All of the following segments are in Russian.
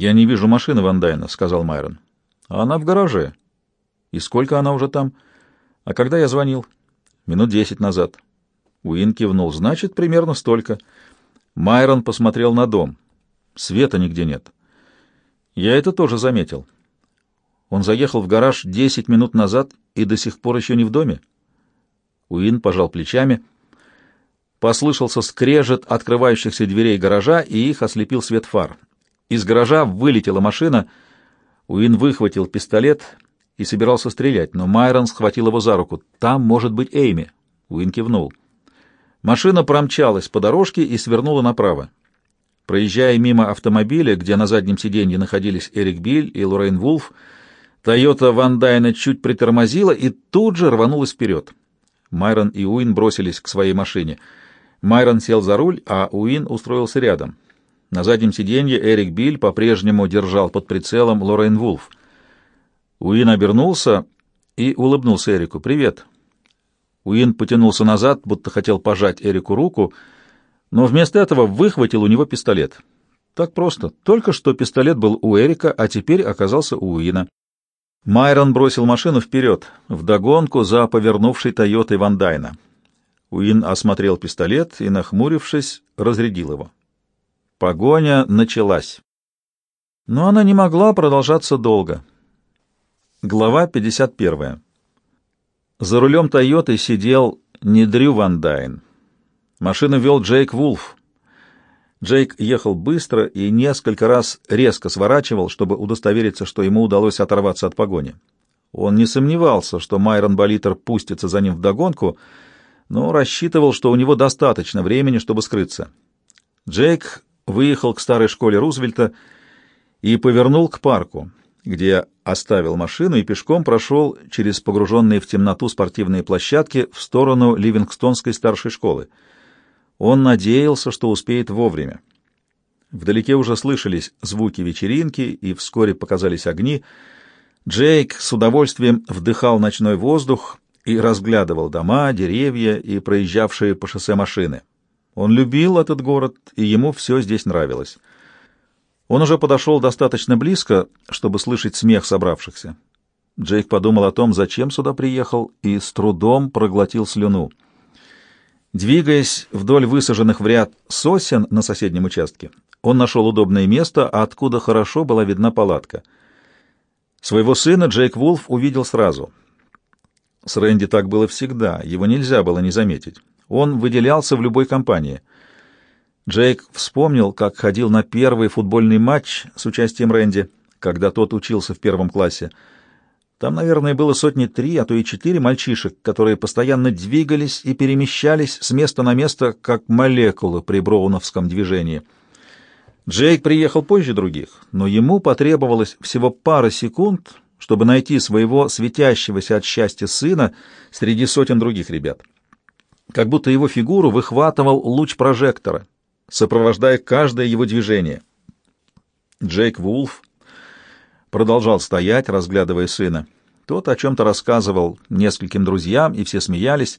«Я не вижу машины Вандайна», — сказал Майрон. «А она в гараже». «И сколько она уже там?» «А когда я звонил?» «Минут десять назад». Уин кивнул. «Значит, примерно столько». Майрон посмотрел на дом. Света нигде нет. Я это тоже заметил. Он заехал в гараж десять минут назад и до сих пор еще не в доме. Уин пожал плечами. Послышался скрежет открывающихся дверей гаража, и их ослепил свет фар. Из гаража вылетела машина. Уин выхватил пистолет и собирался стрелять, но Майрон схватил его за руку. «Там может быть Эйми». Уин кивнул. Машина промчалась по дорожке и свернула направо. Проезжая мимо автомобиля, где на заднем сиденье находились Эрик Биль и Лоррейн Вулф, Тойота Ван Дайна чуть притормозила и тут же рванулась вперед. Майрон и Уин бросились к своей машине. Майрон сел за руль, а Уин устроился рядом. На заднем сиденье Эрик Биль по-прежнему держал под прицелом Лоррейн Вулф. Уин обернулся и улыбнулся Эрику. «Привет». Уин потянулся назад, будто хотел пожать Эрику руку, но вместо этого выхватил у него пистолет. Так просто. Только что пистолет был у Эрика, а теперь оказался у Уина. Майрон бросил машину вперед, вдогонку за повернувшей Тойотой Вандайна. Уин осмотрел пистолет и, нахмурившись, разрядил его. Погоня началась. Но она не могла продолжаться долго. Глава 51. За рулем Тойоты сидел не Дрю Ван Дайн. Машину вел Джейк Вулф. Джейк ехал быстро и несколько раз резко сворачивал, чтобы удостовериться, что ему удалось оторваться от погони. Он не сомневался, что Майрон Болитер пустится за ним вдогонку, но рассчитывал, что у него достаточно времени, чтобы скрыться. Джейк выехал к старой школе Рузвельта и повернул к парку, где оставил машину и пешком прошел через погруженные в темноту спортивные площадки в сторону Ливингстонской старшей школы. Он надеялся, что успеет вовремя. Вдалеке уже слышались звуки вечеринки, и вскоре показались огни. Джейк с удовольствием вдыхал ночной воздух и разглядывал дома, деревья и проезжавшие по шоссе машины. Он любил этот город, и ему все здесь нравилось. Он уже подошел достаточно близко, чтобы слышать смех собравшихся. Джейк подумал о том, зачем сюда приехал, и с трудом проглотил слюну. Двигаясь вдоль высаженных в ряд сосен на соседнем участке, он нашел удобное место, откуда хорошо была видна палатка. Своего сына Джейк Вулф увидел сразу. С Рэнди так было всегда, его нельзя было не заметить. Он выделялся в любой компании. Джейк вспомнил, как ходил на первый футбольный матч с участием Рэнди, когда тот учился в первом классе — там, наверное, было сотни три, а то и четыре мальчишек, которые постоянно двигались и перемещались с места на место, как молекулы при броуновском движении. Джейк приехал позже других, но ему потребовалось всего пара секунд, чтобы найти своего светящегося от счастья сына среди сотен других ребят. Как будто его фигуру выхватывал луч прожектора, сопровождая каждое его движение. Джейк Вулф продолжал стоять, разглядывая сына. Тот о чем-то рассказывал нескольким друзьям, и все смеялись.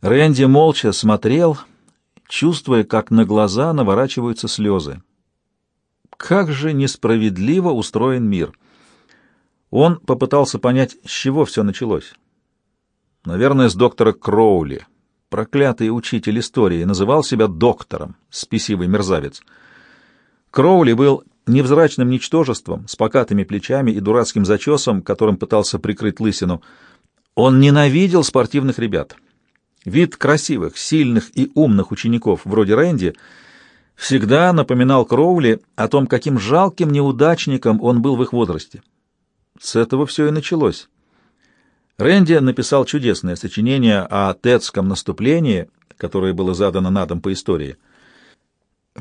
Рэнди молча смотрел, чувствуя, как на глаза наворачиваются слезы. Как же несправедливо устроен мир! Он попытался понять, с чего все началось. Наверное, с доктора Кроули. Проклятый учитель истории называл себя доктором, спесивый мерзавец. Кроули был невзрачным ничтожеством, с покатыми плечами и дурацким зачесом, которым пытался прикрыть лысину. Он ненавидел спортивных ребят. Вид красивых, сильных и умных учеников, вроде Рэнди, всегда напоминал Кроули о том, каким жалким неудачником он был в их возрасте. С этого все и началось. Рэнди написал чудесное сочинение о Тетском наступлении, которое было задано на дом по истории.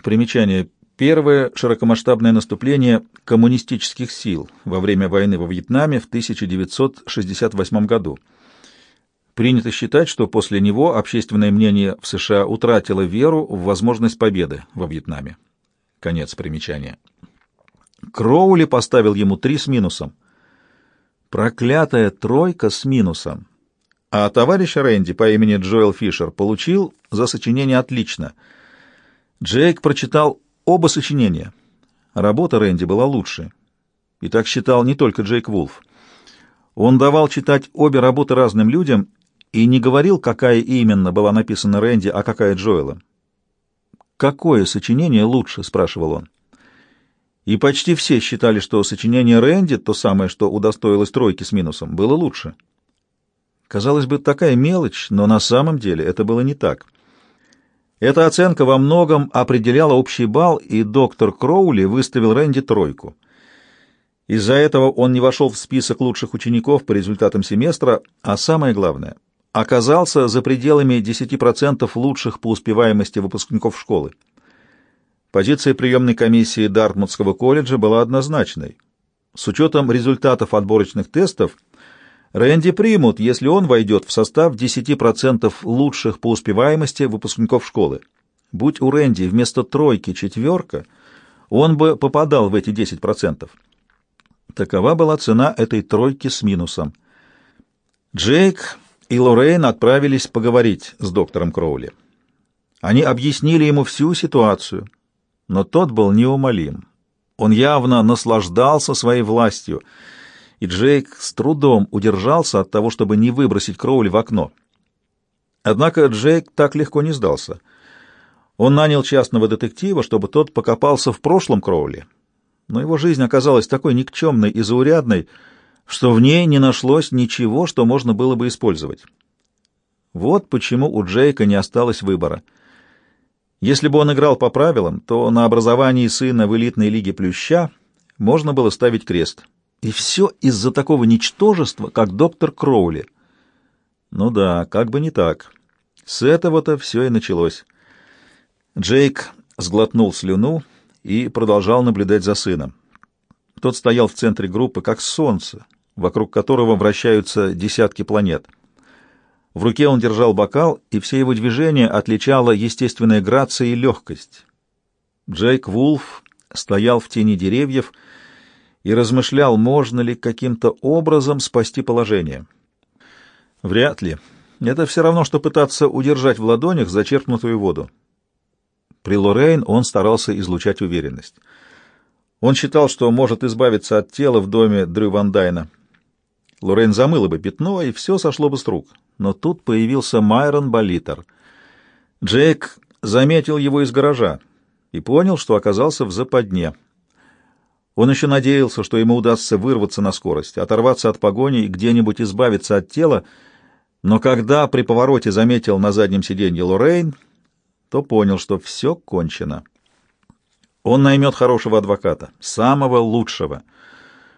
Примечание Первое широкомасштабное наступление коммунистических сил во время войны во Вьетнаме в 1968 году. Принято считать, что после него общественное мнение в США утратило веру в возможность победы во Вьетнаме. Конец примечания. Кроули поставил ему три с минусом. Проклятая тройка с минусом. А товарищ Рэнди по имени Джоэл Фишер получил за сочинение отлично. Джейк прочитал Оба сочинения. работа Рэнди была лучше. И так считал не только Джейк Вулф. Он давал читать обе работы разным людям и не говорил, какая именно была написана Рэнди, а какая Джоэла. «Какое сочинение лучше?» — спрашивал он. И почти все считали, что сочинение Рэнди, то самое, что удостоилось тройки с минусом, было лучше. Казалось бы, такая мелочь, но на самом деле это было не так. Эта оценка во многом определяла общий балл, и доктор Кроули выставил Рэнди тройку. Из-за этого он не вошел в список лучших учеников по результатам семестра, а самое главное, оказался за пределами 10% лучших по успеваемости выпускников школы. Позиция приемной комиссии Дартмутского колледжа была однозначной. С учетом результатов отборочных тестов – Рэнди примут, если он войдет в состав 10% лучших по успеваемости выпускников школы. Будь у Рэнди вместо тройки четверка, он бы попадал в эти 10%. Такова была цена этой тройки с минусом. Джейк и Лоррейн отправились поговорить с доктором Кроули. Они объяснили ему всю ситуацию, но тот был неумолим. Он явно наслаждался своей властью — и Джейк с трудом удержался от того, чтобы не выбросить Кроули в окно. Однако Джейк так легко не сдался. Он нанял частного детектива, чтобы тот покопался в прошлом Кроули. Но его жизнь оказалась такой никчемной и заурядной, что в ней не нашлось ничего, что можно было бы использовать. Вот почему у Джейка не осталось выбора. Если бы он играл по правилам, то на образовании сына в элитной лиге Плюща можно было ставить крест — и все из-за такого ничтожества, как доктор Кроули. Ну да, как бы не так. С этого-то все и началось. Джейк сглотнул слюну и продолжал наблюдать за сыном. Тот стоял в центре группы, как солнце, вокруг которого вращаются десятки планет. В руке он держал бокал, и все его движения отличала естественная грация и легкость. Джейк Вулф стоял в тени деревьев, и размышлял, можно ли каким-то образом спасти положение. Вряд ли. Это все равно, что пытаться удержать в ладонях зачерпнутую воду. При Лоррейн он старался излучать уверенность. Он считал, что может избавиться от тела в доме Дрю Ван Дайна. Лоррейн замыла бы пятно, и все сошло бы с рук. Но тут появился Майрон Болитер. Джейк заметил его из гаража и понял, что оказался в западне. Он еще надеялся, что ему удастся вырваться на скорость, оторваться от погони и где-нибудь избавиться от тела, но когда при повороте заметил на заднем сиденье Лоррейн, то понял, что все кончено. Он наймет хорошего адвоката, самого лучшего —